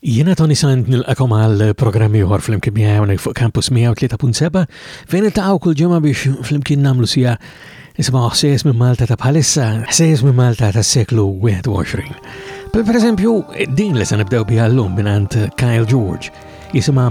Jiena Tony Sant nilqakom għal programm ieħor flimkien miegħi hawnhekk fuq Campus 103.7 fejn iltaqgħu kull ġimgħa biex flimkien nagħmlu sija nisimgħu ħsejjes minn Malta ta' bħalissa, ħsejjes minn Malta tas-seklu 21. Per eżempju, din li se nibdew biha llum mingħand Kyle George jisimha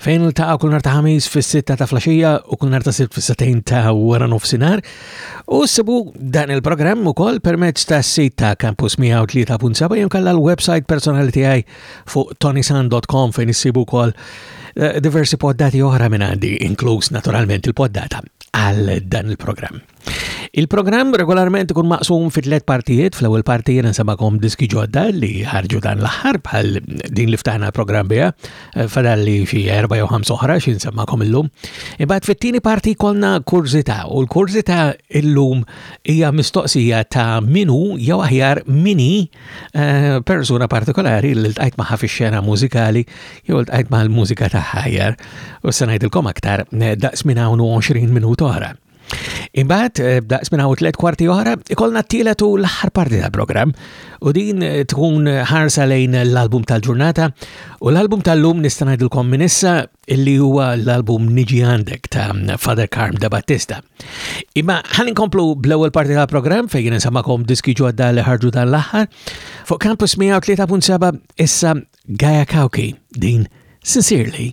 Fejn il-taqa kull nar ta' ħamis fis-sitta ta' flaxija u kull nar ta' sibt fis-satejn ta' wara nofsinhar. U sibu dan il-programm ukoll permezz ta' sit ta' Campus 103.7 jew kalla l-website personali tiegħi fuq tonisan.com fejn issibu wkoll eh, diversi poddati oħra minn għandi, inkluż naturalment il-poddata għal dan il-programm. Il-programm regolarment ikun maqsum fi tliet partijiet, fl-ewwel parti jiena nsabakom diski ġodda li ħarġu dan l-aħħar bħal din li ftaħna l-programm biha, eh, fadal li xi erba' jew ħamsa oħra xi nsemmakom illum. Imbagħad fit-tieni parti jkollna kurzita u l-kurzita illum hija mistoqsija ta' minu jew aħjar mini eh, persuna partikolari li ltqajt magħha fix-xena mużikali jew ltqajt mal-mużika ta' ħajjar u se ngħidilkom aktar eh, daqs minn hawn 20 minut oħra. Imbagħad eh, daqs minn hawn tliet kwarti oħra, ikollna t-tielet u l-aħħar parti tal-programm u din eh, tkun ħarsa lejn l-album tal-ġurnata u l-album tal-lum nista' ngħidilkom minn issa illi huwa l-album Niġi Għandek ta' Father Carm da Battista. Imma ħan inkomplu bl-ewwel parti tal-programm fejn insamakom diski ġodda li ħarġu dan l-aħħar fuq Campus 103.7 issa Gaia Kauki din sincerely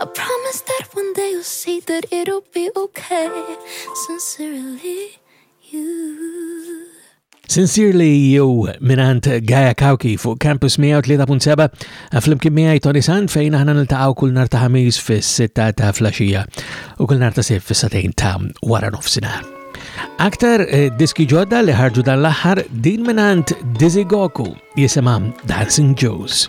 I promise that one day you'll see that it'll be okay. Sincerely, you. Sincerely You minant Gaia Kauki fuq Campus 103.7 fl-imkien miegħi Tony Sand fejn aħna niltaqgħu kull nar ta' ħamis fis-sitta ta' flaxija u kull nar ta' sif fis-satejn ta' wara nofsinhar. Aktar eh, diski ġodda li ħarġu dan l-aħħar din minant Dizzy Goku jisimha Dancing Joes.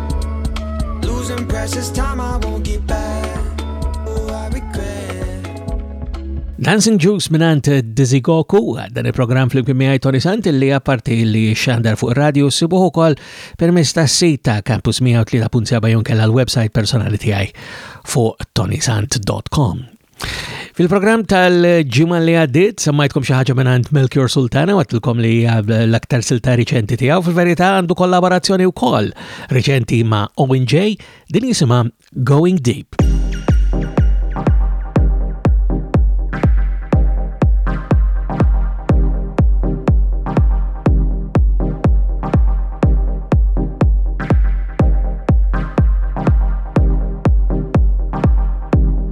Losing precious time I won't get back. Oh, I regret. Dancing Juice minant Dizzy Goku, dan il-program fl-imkien miħaj Tony Sant li għaparti li xandar fuq radio sibuħu kol permess ta' sit ta' Campus 103.7 jonkella l-website personali tijaj fuq tonysant.com. Fil-programm tal-ġimgħa li għaddiet semmajtkom xi ħaġa minn għand Melchior Sultana għattilkom li l-aktar silta riċenti tiegħu fil-verità għandu kollaborazzjoni wkoll riċenti ma' Owen J din jisimha Going Deep.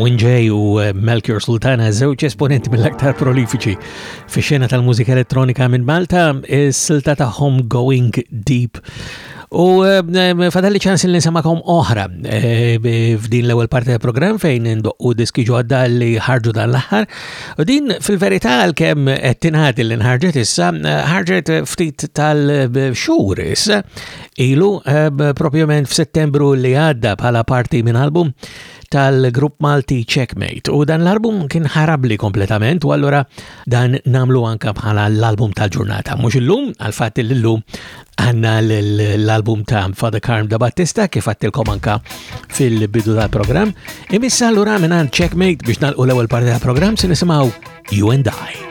Owen Jay u eh, Melchior Sultana, żewġ esponenti mill-aktar prolifiċi fi xena tal-mużika elettronika minn Malta, is-silta tagħhom Going Deep. U eh, eh, fadalli ċans li nisamakom oħra f'din l-ewwel parti tal-programm fejn indoqqu diski ġodda li ħarġu dan l-aħħar. U din fil-verità għalkemm qed tingħad li nħarġet issa, ħarġet ftit tal-xhur issa ilu eh, propjament f'Settembru li għadda bħala parti minn album tal-grupp Malti Checkmate u dan l-album kien ħarabli kompletament u allura dan namlu anka bħala l-album tal-ġurnata. Mux illum, għal-fat l-lum għanna l-album ta' Father Carm da Battista kif għattilkom anka fil-bidu tal program Imissa l-ura minnan checkmate biex nalqu l-ewel parti tal program se nisimaw You and I.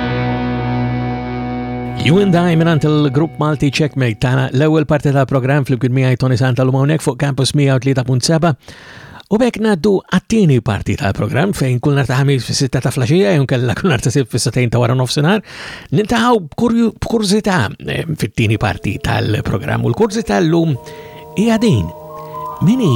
You and I minant il-grupp Malti Checkmate tana l-ewel parti ta' program fl-ibkid miħaj Tony Santa l-umawnek fuq Campus 103.7 u bek naddu għattini parti ta' program fejn kull nar ta' ħamis fi sitta ta' flasġija jun kella kull nar ta' sib fi satajn ta' wara nofsinar nintaħaw b'kurzita eh, fit-tini parti tal-program u l-kurzita l-lum hija din mini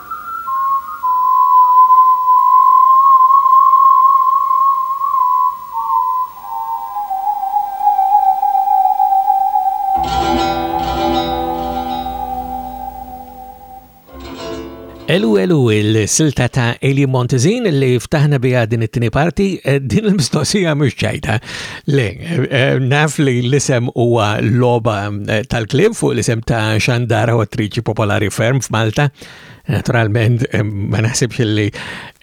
Elu elu il-silta ta' Eli Montezin li ftaħna bija din it-tini parti, eh, din il-mistoqsija mux ċajta. Le, eh, naf li l-isem huwa loba eh, tal-klim fuq l-isem ta' xandara u attriċi popolari ferm f'Malta. Naturalment, eh, ma naħsibx li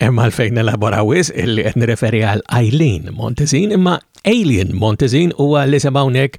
hemm għalfejn elaboraw is illi qed nireferi għal Eileen Montezin, imma Alien Montezin huwa l-isem hawnhekk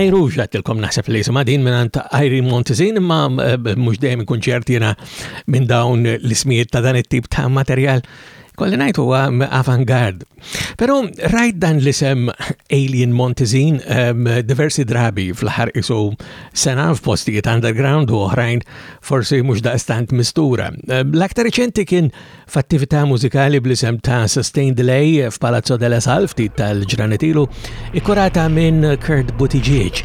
Ajruġ għattilkom naħseb li jisima din minn għant Ajri Montezin imma eh, mux dejjem kunċert jena minn dawn l-ismijiet ta' dan it-tip ta' materjal Kolli najt huwa avant-garde. Però rajt dan li sem Alien Montezin um, diversi drabi fl-ħar isu sena f'postijiet underground u oħrajn forsi mhux daqstant mistura. Um, L-aktar reċenti kien f'attività mużikali bl-isem ta' Sustain Delay f'Palazzo della Sal ftit tal-ġranetilu, ikkurata minn Kurt Buttigieg.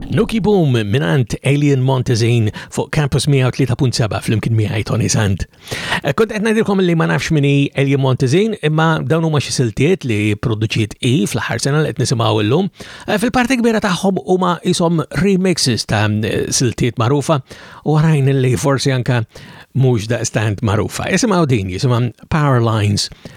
Nuki Boom mingħand Alien Montezin fuq Campus 103.7 flimkien miegħi Tony Sant. Eh, kont qed ngħidilkom li ma nafx min hi Alien Montezin imma dawn huma xi siltiet li produċiet i fl-aħħar sena li qed nisimgħu llum. Eh, fil-parti kbira tagħhom huma ishom remixes ta' eh, siltiet magħrufa u għarajn li forsi anka mhux daqstant magħrufa. Isimgħu din jisimha Power Lines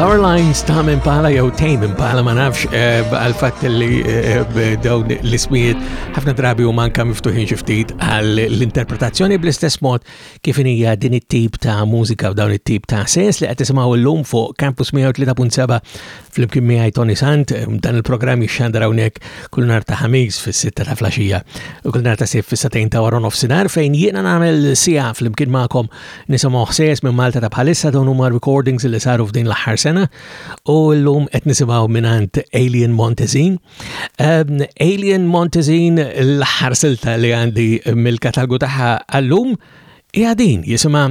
Powerlines ta' minn pala jew tej minn pala ma nafx eh, għal-fat li eh, eh, dawn l-ismijiet ħafna drabi u manka miftuħin xiftit għall-interpretazzjoni bl-istess mod kif hija din it-tip ta' mużika u dawn it-tip ta' sens li qed tisimgħu llum fuq Campus 103.7 Flimkien miegħi Tony Sant, dan il-programm jixxandar hawnhekk kull nhar ta' ħamis fis-sitta ta' flaxija u kull nhar ta' sif fis-satejn ta' wara nofsinhar fejn jiena nagħmel sija flimkien magħkom nisimgħu ħsejjes minn Malta ta' bħalissa dawn huma recordings li saru f'din l-aħħar sena u llum qed nisimgħu mingħand Alien Montezin. Ehm, Alien Montezin l-aħħar silta li għandi mill-katalgu tagħha għallum hija din jisimha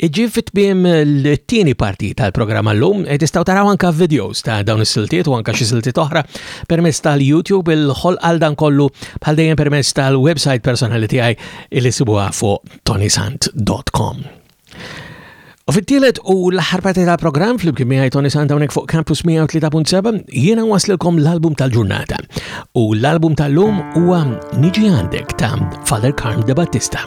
Iġib fit-tmiem l-tieni parti tal-programm għallum, e tistaw taraw anka videos ta' dawn is-siltiet u anka xi siltiet oħra permezz tal-YouTube il-ħol għal dan kollu bħal dejjem permezz tal-website personali tiegħi li sibuha fuq tonisant.com. U fit-tielet u l-aħħar parti tal-programm fl-imkien miegħi Tony Santawnek fuq Campus 103.7 jiena waslilkom l-album tal-ġurnata. U l-album tal-lum huwa Niġi għandek ta' Father Carm de Battista.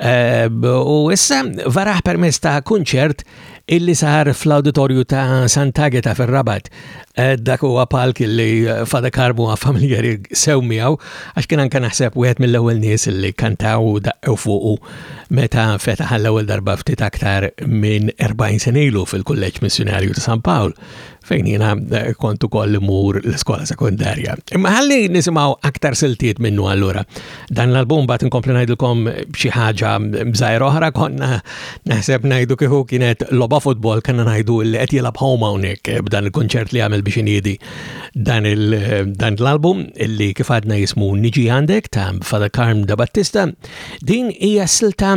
Ehm, u issa varaħ permezz ta' kunċert illi sar fl-auditorju ta' Sant'Ageta fil-Rabat. Eh, dak huwa palk illi eh, Fada Karmu familjari sew miegħu għax kien anke naħseb wieħed mill-ewwel nies illi kantaw daqqew fuqu meta fetaħ l-ewwel darba ftit aktar minn 40 senilu fil-Kulleġġ Missjonarju ta' San Pawl fejn jiena eh, kont ukoll imur l-iskola sekundarja. Imma ħalli nisimgħu aktar siltiet minnu allura. Dan l-album bat inkompli ngħidilkom xi ħaġa bżajr oħra konna naħseb ngħidu kieku kienet loba futbol kanna ngħidu li qed jilgħab home hawnhekk eh, b'dan il-kunċert li għamel biex iniedi dan eh, l-album illi kif għadna jismu Niġi għandek ta' Father Karm da Battista. Din hija silta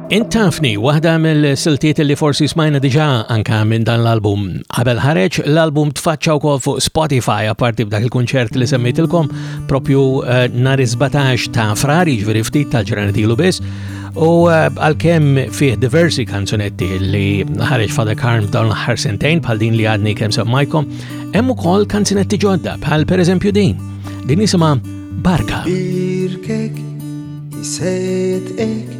Intafni, waħda mill-siltiet li forsi smajna diġa anka minn dan l-album. Qabel ħareġ, l-album tfaċċa wkoll fuq Spotify apparti b'dak il-kunċert li semmejtilkom propju eh, nhar 17 ta' frari ġifieri ftit tal-ġranet ilu biss. U eh, għalkemm fih diversi kanzunetti li ħareġ Father Karm dawn l-aħħar sentejn bħal din li għadni kemm semmajkom, hemm ukoll kanzunetti ġodda bħal pereżempju din. Din jisimha Barka. Irkek, jisejt ek,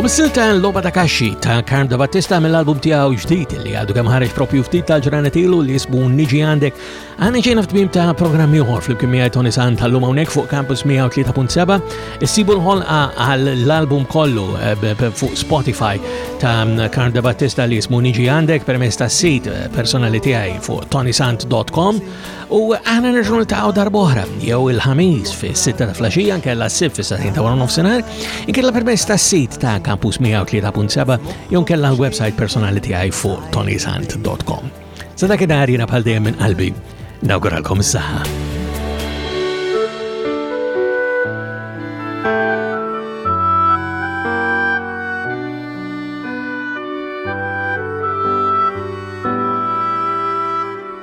U bis-silta l-loba ta' kaxxi ta' Karm da Battista mill-album tiegħu ġdid li għadu kemm ħareġ propju ftit tal-ġranet ilu li jisbu niġi għandek. Għana ġejna f'tmim ta' programm ieħor flimkien miegħi Tony San tal-lum hawnhekk fuq Campus 103.7. Issibu l-ħolqa għall-album kollu eh, fuq Spotify ta' Karm da Battista li jisbu niġi għandek permezz tas-sit eh, personali tiegħi fuq tonysant.com. U aħna nerġgħu niltaqgħu darb'oħra jew il-ħamis fis-sitta ta' flaxija nkella s-sib fis-satin ta' wara nofsinhar, inkella permezz tas-sit ta' Campus 103.7 jew nkella l-website personali tiegħi fuq tonysant.com. Sa dak id-dar jiena bħal dejjem minn qalbi. Nawguralkom is-saħħa.